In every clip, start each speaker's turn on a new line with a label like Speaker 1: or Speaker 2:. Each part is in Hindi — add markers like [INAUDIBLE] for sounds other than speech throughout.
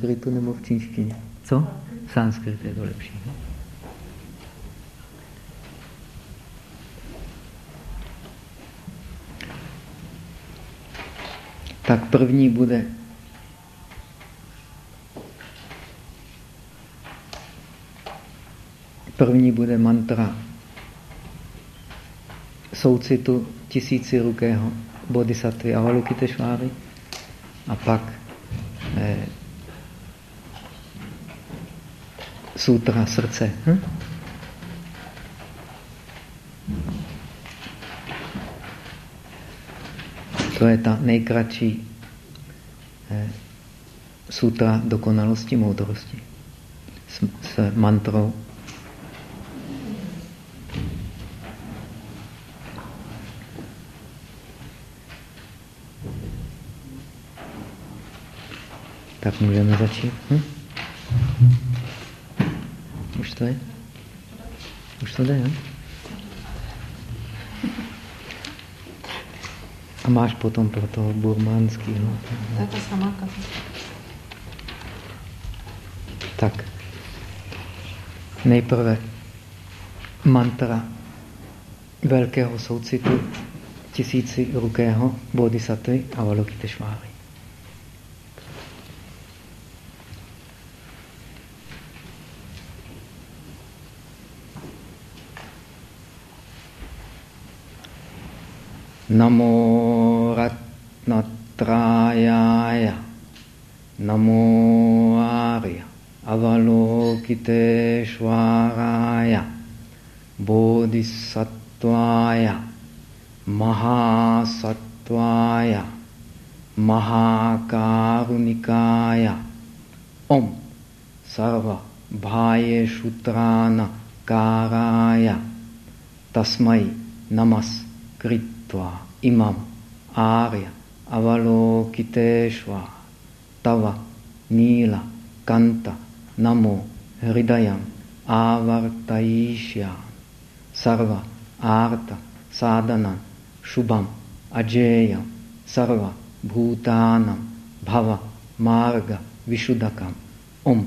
Speaker 1: sanskritu nebo v čínštině? Co? Sanskrit je to lepší. Ne? Tak první bude první bude mantra soucitu tisíci rukého bodhisattvy Avalokiteshváry a pak eh, sutra srdce. Hm? To je ta nejkratší eh, sutra dokonalosti moudrosti s, s mantrou Tak můžeme začít. Hm? To je? Už to jde, ne? A máš potom pro toho burmánského.
Speaker 2: To je ta samá
Speaker 1: Tak. Nejprve mantra velkého soucitu tisíci rukého bodhisattvy Avalokiteshváry. Arya Avalokiteshvaraya Bodhisattvaya Mahasattvaya Mahakarunikaya Om Sarva Bhayeshutrana Karaya Tasmai Namas Krit त्वा इमम आर्य अवलोकितेष्वा तव नील कंत नमो हृदय आवर्तयिष्या सर्व आर्त साधन शुभम अजेय सर्व भूतानं भव मार्ग विशुद्धकम ओम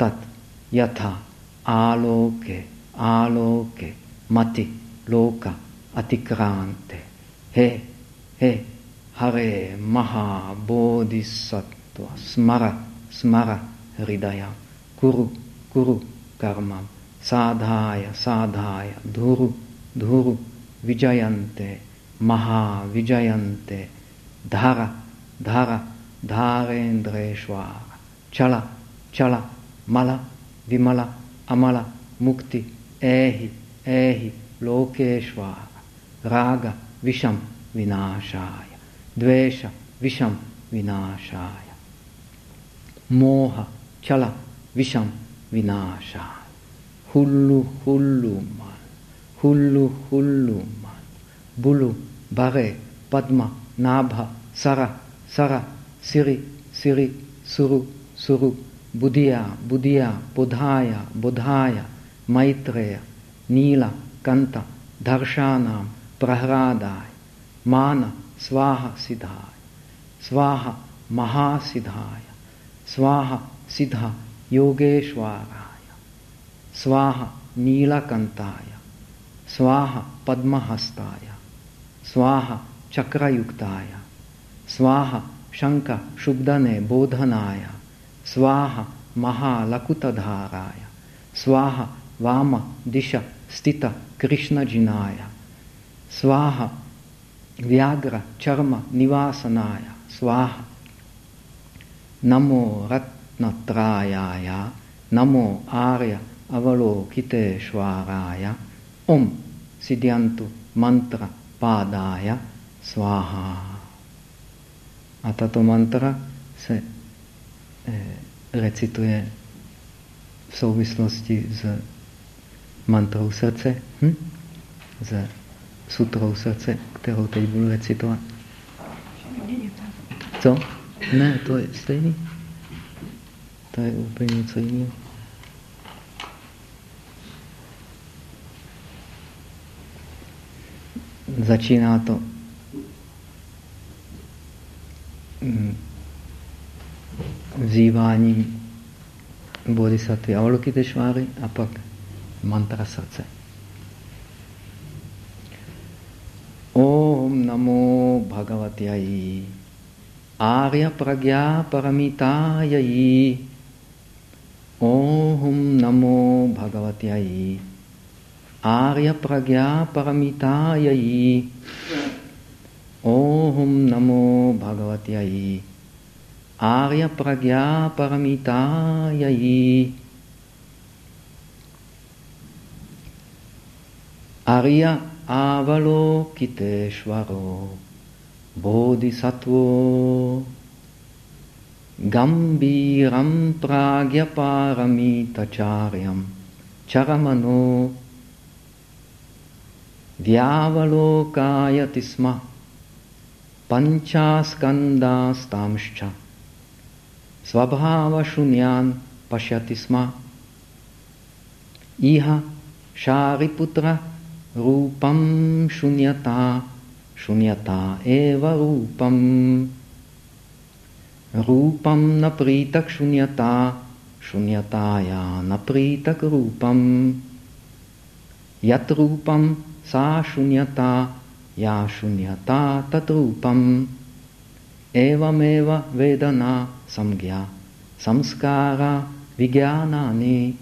Speaker 1: तत् यथा आलोके आलोके मति लोक अतिक्रांते। हे हे, हरे महाबोधिसत्व स्मर स्मर हृदय, कुरु कुरु कर्म, साधाय साधाय, धुरु धुरु विजयन्ते, महाविजयन्ते, धर धर धारेन्द्रेश्वर चल चल, मल, विमल, अमल, मुक्ति, एहि एहि लोकेश्वर राग विषम विनाशाय, द्वेष विषम विनाशाय, मोह चल विषम विनाशाय। हुल्लु हुल्लु मन, हुल्लु हुल्लु मन। बुलु बरे पद्म नाभ सर सर सिरि सिरि सुरु सुरु। बुधिया बुधिया बुधाया बुधाया, मैत्रेय नीला कंत दर्शानाम प्रहरादाय मान स्वाहा सिद्धाय। स्वाहा महासिद्धाय। स्वाहा सिद्धा योगेश्वराय। स्वाहा नीलकंताय। स्वाहा पद्महस्ताय। स्वाहा चक्रयुक्ताय। स्वाहा शंख शुभदने बोधनाय। स्वाहा महालकुतधाराय। स्वाहा वाम दिश स्थित कृष्णजिनाय sváha, viagra, čarma, nivásanája, sváha, namo ratnatrájája, namo ária avalokiteshvárája, om siddhantu mantra pádája, sváha. A tato mantra se eh, recituje v souvislosti s mantrou srdce, hm? Sutrou srdce, kterou teď budu recitovat. Co? Ne, to je stejný. To je úplně něco jiného. Začíná to v vzýváním bodhisattvy Avalokiteshváry a pak mantra srdce. ओम नमो भगवत्यई आर्य प्रज्ञा परमितायी ओम नमो भगवत्यई आर्य प्रज्ञा परमितायी ओम नमो भगवत्यई आर्य प्रज्ञा परमितायी आर्या आवलोकितेश्वरो बोधिसत्त्वो गम्भीरं प्राज्ञपारमितचार्यं चरमनो व्यावलोकायति स्म पञ्चास्कन्दास्तांश्च स्वभावशून्यान् पश्यति स्म इह शारिपुत्रः रूपं शून्यता शून्यता एव रूपम्। रूपं न प्रीतक् शून्यता शून्यताया न प्रीतक् प्रीतकरूपं यत् रूपं सा शून्यता या शून्यता तत् रूपम्। एवमेव वेदना संज्ञा संस्कारा विज्ञानानि।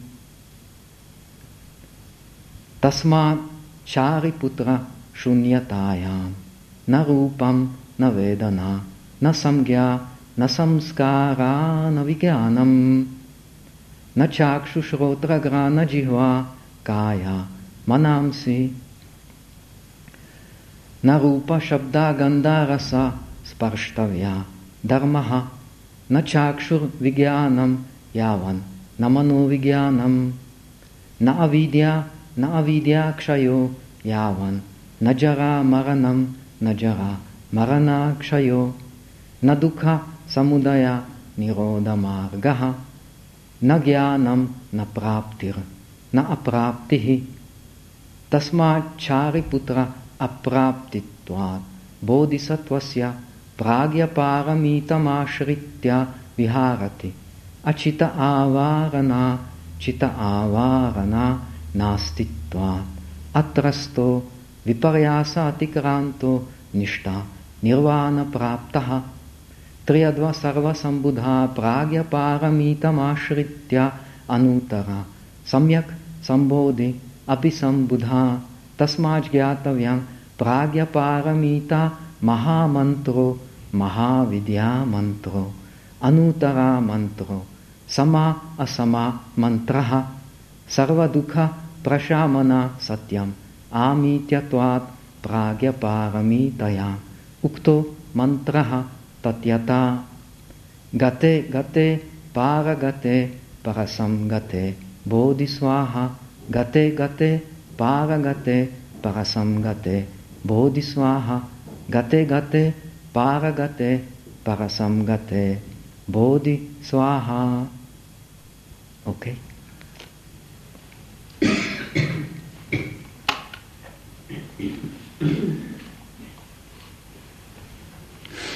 Speaker 1: तस्मात् Shariputra shunyatayam, na rupam, na vedana, na samgya, na samskara, na vigyánam, na chakshushrotragra, na jihva, kaya, manamsi, na rupa shabda gandha rasa sparshtavya, dharmaha, न चाक्षुर विज्ञानम यावन न मनोविज्ञानम न अविद्या न अविद्या क्षयो यावन। न जरा मरणम न जरा मरणा क्षयो न दुख समुदय निरोध मार्ग न ज्ञानम न प्राप्तिर न अप्राप्ति। तस्माच्चारिपुत्र अप्राप्तित्वात्। बोधिसत्वस्य प्राग्यपारमितमाश्रित्य विहारति। अचित आवारणा चित आवारणा नास्तित्वात् अत्रस्तो विपर्यास निष्ठा निर्वाणप्राप्तः। त्र्यद्व सर्वसम्बुधा प्राग्यपारमितमाश्रित्य अनुतरा। सम्यक् सम्बोधि अपि सम्बुधा। तस्माज्ज्ञातव्यं प्राग्यपारमिता महामंत्रो महाविद्या मंत्रो अनुतरा मंत्रो समा असमा मंत्र सर्वदुख प्रशामना सत्यम। आमीत्यत्वात् प्राग्यपारमीतया। उक्तो मंत्र तत्यता। गते गते, पारगते परसम गते बोधिस्वाहा। गते गते, पारगते परसम गते बोधिस्वाहा। Gate gate paragate parasamgate bodhi swaha. Okay?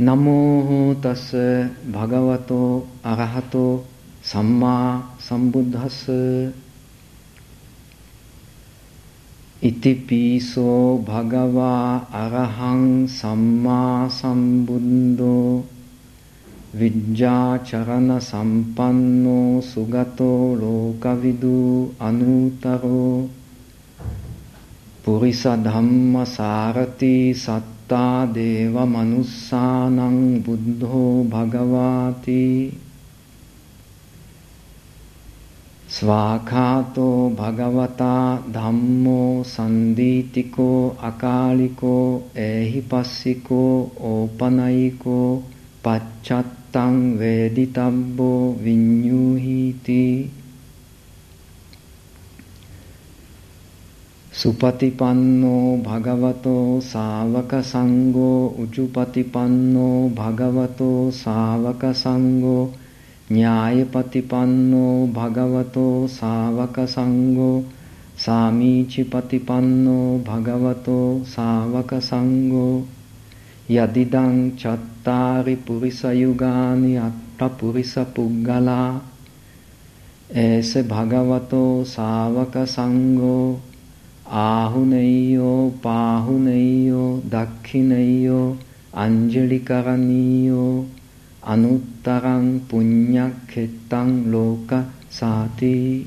Speaker 1: නමෝ තස් භගවතෝ අරහතෝ සම්මා සම්බුද්දස්ස. ඉතිපීසෝ භගවා අරහං සම්මා සම්බුද්ධෝ විජ්ජාචරණ සම්පන්නෝ සුගතෝ ලෝකවිදු අනුතරෝ. පුරිස ධම්ම සාරති සත්තා දේව මනුස්සානං බුද්ධෝ භගවාති ස්වාඛාතෝ භගවතා ධම්මෝ සන්දීතිකෝ අකාලිකෝ ඒහිපස්සිකෝ ඕපනයිකෝ පච්චත්තං වේදිතබ්බෝ විඤ්ඤූහිති Supatipanno bhagavato savaka sango Ujuppatipanno bhagavato savaka sango Nyayapatipanno bhagavato savaka sango Samichipatipanno bhagavato savaka sango Yadidang chattari purisa yugani atta purisa puggala Ese bhagavato savaka sango ආහුනෙය්‍යෝ පාහුනෙය්‍යෝ දක්ඛිනෙය්‍යෝ අංජලිකරණීයෝ අනුත්තරං පුඤ්ඤක්ඛෙත්තං ලෝක සාති.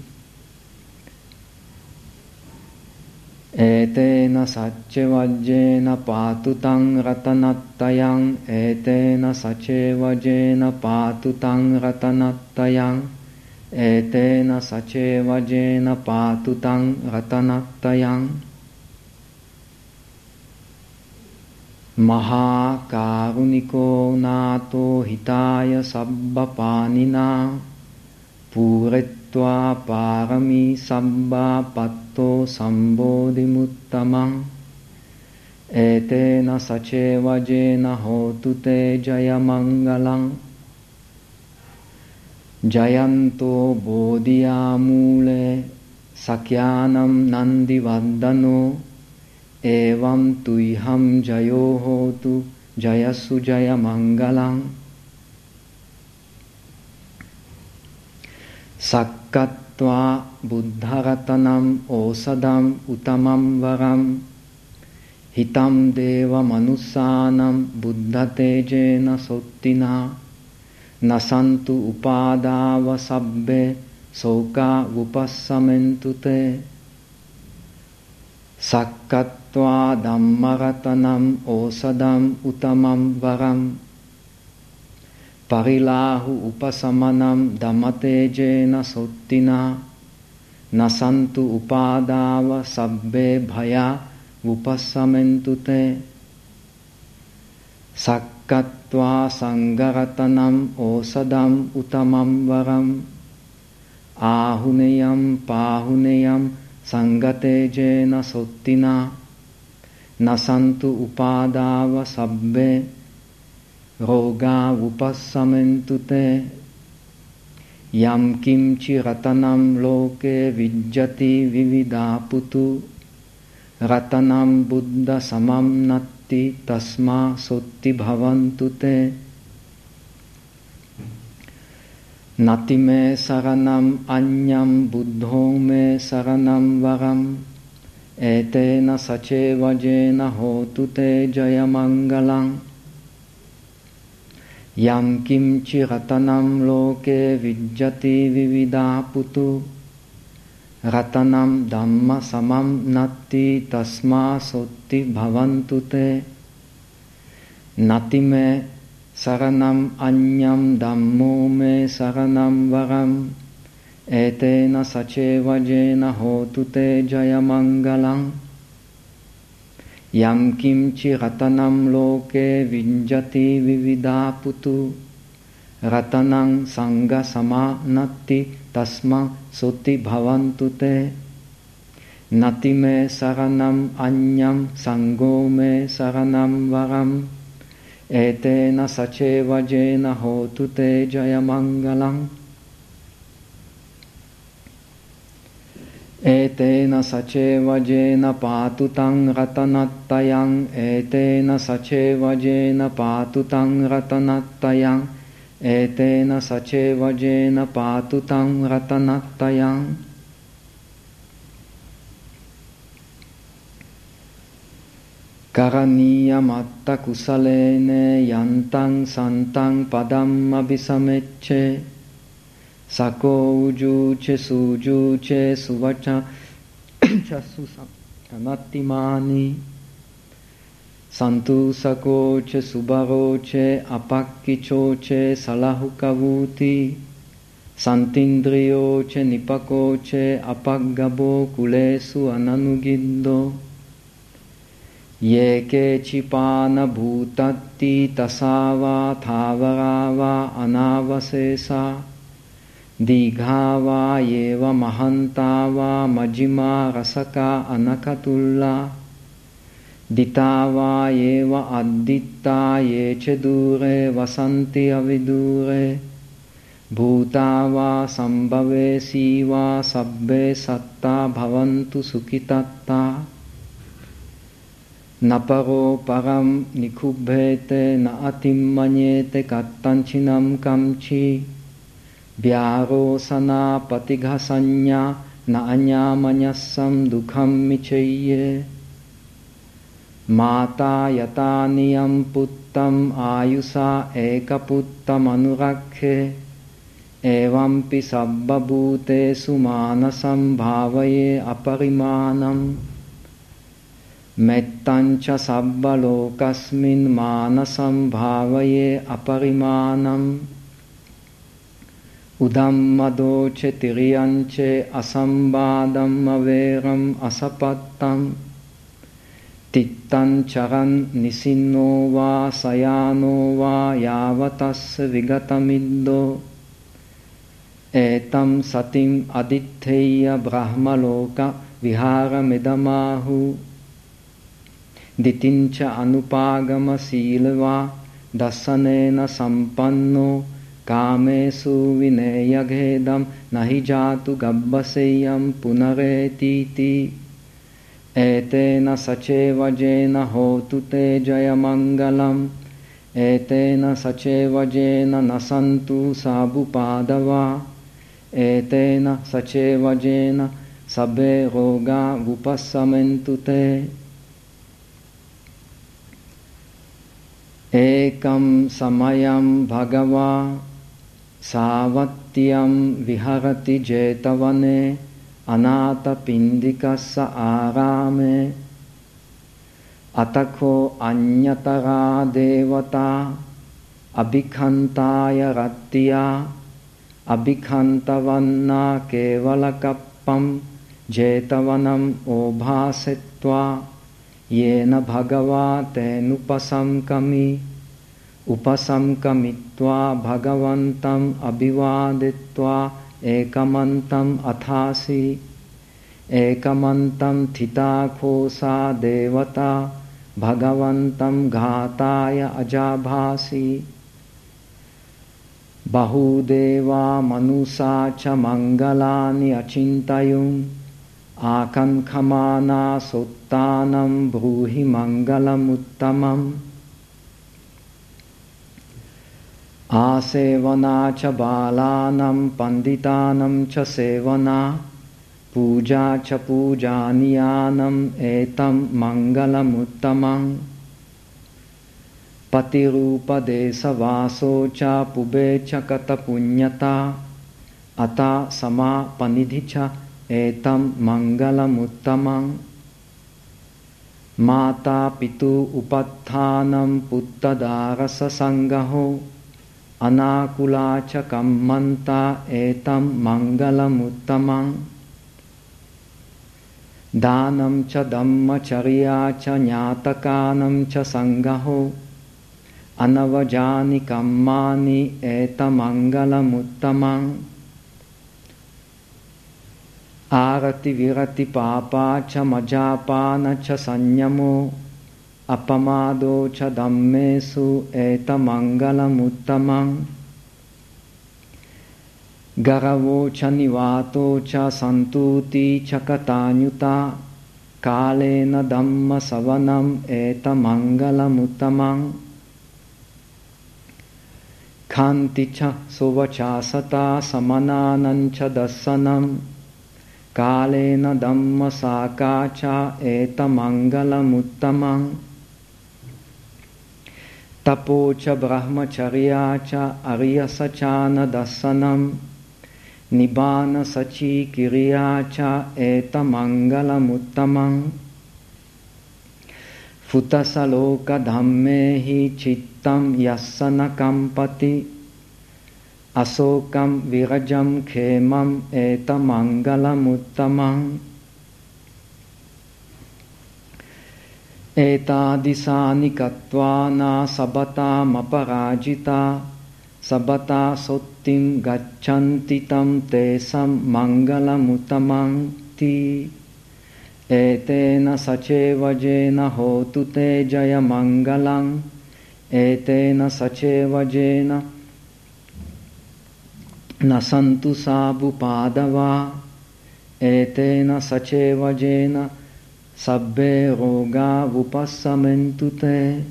Speaker 1: ඒතේන සච්ච වජ්ජේන පාතුතං රතනත්තයං ඒතේන සචේ වජේන පාතුතං රතනත්තයං ඒතේන සචේ වජේන පාතුතං රතනත්තයං මහා කාරුණිකෝ නාතෝ හිතාය සබ්බපානිනා පූරෙත්වා පාරමී සම්බා පත්තෝ සම්බෝධි මුත්තමං ඒතේන සචේ වජේන හෝතු තේ ජය මංගලං ජයන්තෝ බෝධියාමූලේ සක්‍යානම් නන්දි වන්දනෝ එවම් තුයිහම් ජයෝ හෝතු ජයස්සු ජය මංගලං. සක්කත්වා බුද්ධරතනම් ඕසදම් උතමම් වරම්. හිතම් දේව මනුස්සානම් බුද්ධතේජේන සොත්තිනා. නසන්තු උපාදාව සබ්බේ සෝකා උපස්සමෙන්තුතේ සක්කත්වා ධම්මරතනම් ඕසදම් උතමම් වරම්. පරිලාහු උපසමනම් දමතේජේන සොත්තිනා. නසන්තු උපාදාව සබ්බේ භයා උපස්සමෙන්තුතේ සක්කත්වා සංගරතනම් ඕසදම් උතමම් වරම් ආහුනයම් පාහුනයම් සංගතේජේන සොත්තිනා නසන්තු උපාදාව සබ්බේ රෝගා උපස්සමෙන්තුතේ යම් කිම්චි රතනම් ලෝකේ විජ්ජති විවිධාපුතු රතනම් බුද්ධ සමම් अस्ति तस्मा सोति भवन्तु ते। नति मे शरणम् अन्यं बुद्धो मे शरणं वरम्। एतेन सचेवजेन होतु ते जयमङ्गलम्। यं किं चिरतनं लोके विद्यति विविधा पुतु रतनम धम्म समम नति तस्मा सोति भवंतु ते। नति में शरणम अन्यम धम्मो में शरणम वरम एतेन सचेवजेन होतु ते जयमङ्गलम् यं किञ्चि रतनं लोके विञ्जति विविधा पुतु रतनं सङ्गसमानत्ति तस्मा सोति भवन्तु ते। नति मे शरणम् अन्यं सङ्गो मे शरणं वरम्। एतेन सचेवजेन होतु ते जयमङ्गलम्। एतेन सचेवजेन पातु तं रतनत्तयम्। एतेन सचेवजेन पातु तं रतनत्तयम्। एतेन सचेवजेन पातु तं रतनक्तयाम् करणीयमत्तकुशलेन यन्तं सन्तं पदम् अभिसमेच्छे सकोजुचे सुजुचे सुवच च [COUGHS] सुसनतिमानि Santusakoche, Subaroche, Apakkichoche, Salahukavuti, Santindrioche, Nipakoche, Apaggabo, Kulesu, Ananugiddo, ये केचिपानभूतत्ति तसा वा थावरा वा अनावशेषा दीघा वा ये वा महन्ता वा मजिमा रसका अनकतुल्ला दिता वा येव अद्दित्ता ये च दूरे वसन्ति अविदूरे। भूता वा सम्भवेसी वा सब्बे सत्ता भवन्तु सुखितत्ता। न परो परं निकुभ्येते न अतिमन्येते कत्तञ्चिनं कञ्चि। व्यारोसना पतिघसंज्ञा මාතා යතානියම් පුත්තම් ආයුසා ඒකපුත්තමනුරක්ඛේ එවම්පි සබ්බ භූතේසු මානසම් භාවයේ අපරිමාණම් මෙත්තං ච සබ්බ ලෝකස්මින් මානසම් භාවයේ අපරිමාණම් උදම්මදෝච තිරියංචේ අසම්බාධම්ම වේරම් අසපත්තම් තිත්තං චරන් නිසින්නෝවා සයානෝවා යාවතස්ස විගතමිද්දෝ ඒතම් සතින් අදිත්ථේය බ්‍රහ්මලෝක විහාරමෙදමාහු දිතින්ච අනුපාගම සීලවා දස්සනේන සම්පන්නෝ කාමේසු විනේයඝේදම් නහි ජාතු ගබ්බසෙයම් පුනරේතිති एतेन सचेवजेन होतु ते जयमङ्गलम्। एतेन सचेवजेन न सन्तु साबुपादवा। एतेन सचेवजेन सभे रोगा उपशमन्तु ते। एकं समयं भगवा, सावत्यं विहरति जेतवने। अनाथपिण्डिकस्य आरामे। अतको अन्यतरा देवता, अभिखन्ताय रत्या अभिखन्तवन्ना केवलकप्पं, जेतवनम् ओभासित्वा, येन भगवा तेनुपसङ्कमि उपसङ्कमित्वा भगवन्तम् अभिवादित्वा एकमन्तम् अथासि, एकमन्तं थिताखोसा देवता, भगवन्तं घाताय अजाभासि। बहुदेवा मनुषा च मङ्गलानि अचिन्तयुम् आकङ्खमाना सोत्तानं ब्रूहि मङ्गलमुत्तमम्। आसेवना च बालानं पण्डितानं च सेवना पूजा च पूजानीयानम् एतं मङ्गलमुत्तमम्। पतिरूपदेशवासो च पुबे च कतपुण्यता अता समापनिधि च एतं मङ्गलमुत्तमम्। माता पितु उपत्थानं पुत्तदारससङ्गहो अनाकुला च कम्मन्ता एतं मङ्गलमुत्तमम्। दानं च दम्मचर्या च ज्ञातकानं च सङ्गहो। अनवजानि कम्मानि एतमङ्गलमुत्तमम्। आरतिविरतिपापा च मजापान च संयमो අපමාදෝච ධම්මේසු ඒත මංගලමුත්තමං ගරවෝච නිවාතෝච සන්තුති චකතාඤුතා කාලේන ධම්ම සවනම් ඒත මංගලමුත්තමං කාන්ති ච සුවචාසතා සමනානංච දස්සනම් කාලේන ධම්ම සාකාචා ඒත මංගලමුත්තමං तपो च ब्रह्मचर्या च अर्यसचानदर्शनम् निबानसचीकिर्या च एतमङ्गलमुत्तमम् फुतसलोकधम्मे हि चित्तं यस्य न कम्पति अशोकं विरजं क्षेमम् एतमङ्गलमुत्तमम् एतादिशानि कत्वा न सबतामपराजिता सबता सोत्तिं गच्छन्ति तं तेषं मङ्गलमुत्तमन्ति। एतेन सचेवजेन होतु ते जयमङ्गलम्। एतेन सचेवजेन न सन्तु साबुपादवा। एतेन सचेवजेन සබ්බේ රෝගා වුපස්සමෙන්තු තේ.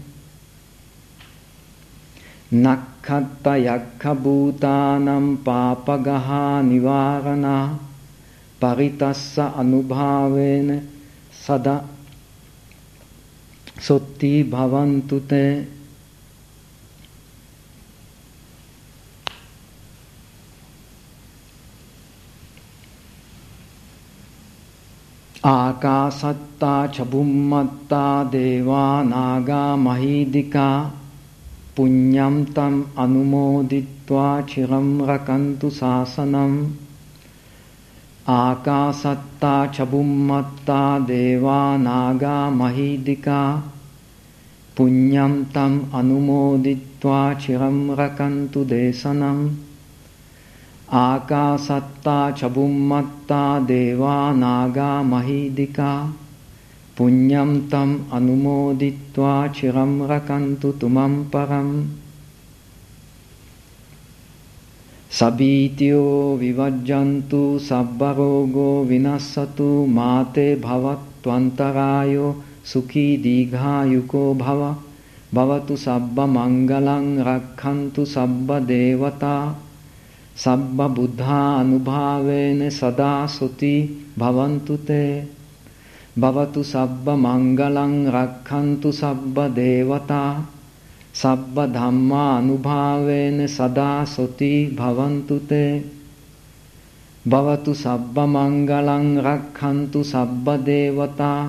Speaker 1: නක්ඛත්ත යක්ඛ භූතානම් පාපගහා නිවාරණා. පරිතස්ස අනුභාවේන සදා සොත්ති භවන්තුතේ आकाशत्ता चबुम्मत्ता देवानागामहीदिका पुण्यं तम् अनुमोदित्वा चिरं रकन्तु शासनम्। आकाशत्ता चबुम्मत्ता देवानागामहीदिका पुण्यं तम् अनुमोदित्वा चिरं रकन्तु देशनम्। ආකාසත්තා චබුම්මත්තා දේවා නාගා මහිදිකා පුඤ්ඤම් තම් අනුමෝදිත්වා චිරම් රකන්තු තුමන් පරම් සබීතියෝ විවජ්ජන්තු සබ්බ රෝගෝ විනස්සතු මාතේ භවත්වන්තරායෝ සුඛී දීඝායුකෝ භව භවතු සබ්බ මංගලං රක්ඛන්තු සබ්බ දේවතා සබ්බ බුද්ධා අනුභාවේන සදා සුති භවන්තුතේ භවතු සබ්බ මංගලං රක්ඛන්තු සබ්බ දේවතා සබ්බ ධම්මා අනුභාවේන සදා සුති භවන්තුතේ භවතු සබ්බ මංගලං රක්ඛන්තු සබ්බ දේවතා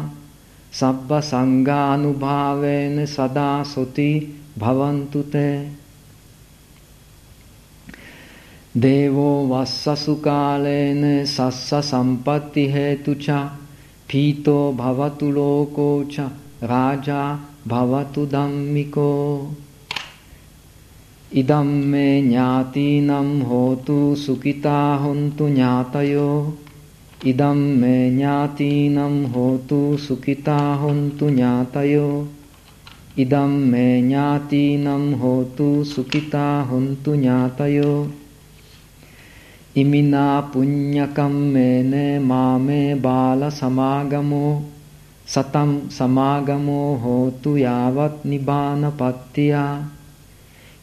Speaker 1: සබ්බ සංඝානුභාවේන සදා සුති භවන්තුතේ देवो वस्ससु कालेन सस्सम्पत्तिहेतु च पीतो भवतु लोको च, राजा भवतु दम्मिको। इदं मे ज्ञातीनं होतु सुखिता हन्तु ज्ञातयो। इदं मे ज्ञातीनं होतु सुखिता हन्तु ज्ञातयो। इदं मे ज्ञातीनं होतु सुखिता हन्तु ज्ञातयो। इमिना पुण्यकम्मेन मामे बालसमागमो। सतं समागमो होतु यावत् निबानपत्या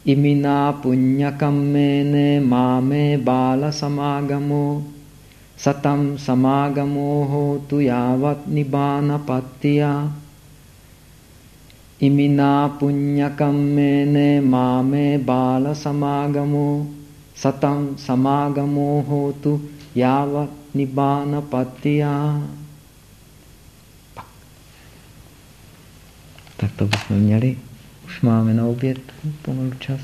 Speaker 1: इमिना पुण्यकम्मेन मामे बालसमागमो। सतं समागमो होतु यावत् निबानपत्या इमिना पुण्यकम्मेन मामे बालसमागमो। satam samāgamo hotu yāvat nibbāna patiyā. Tak to bychom měli. Už máme na oběd pomalu čas.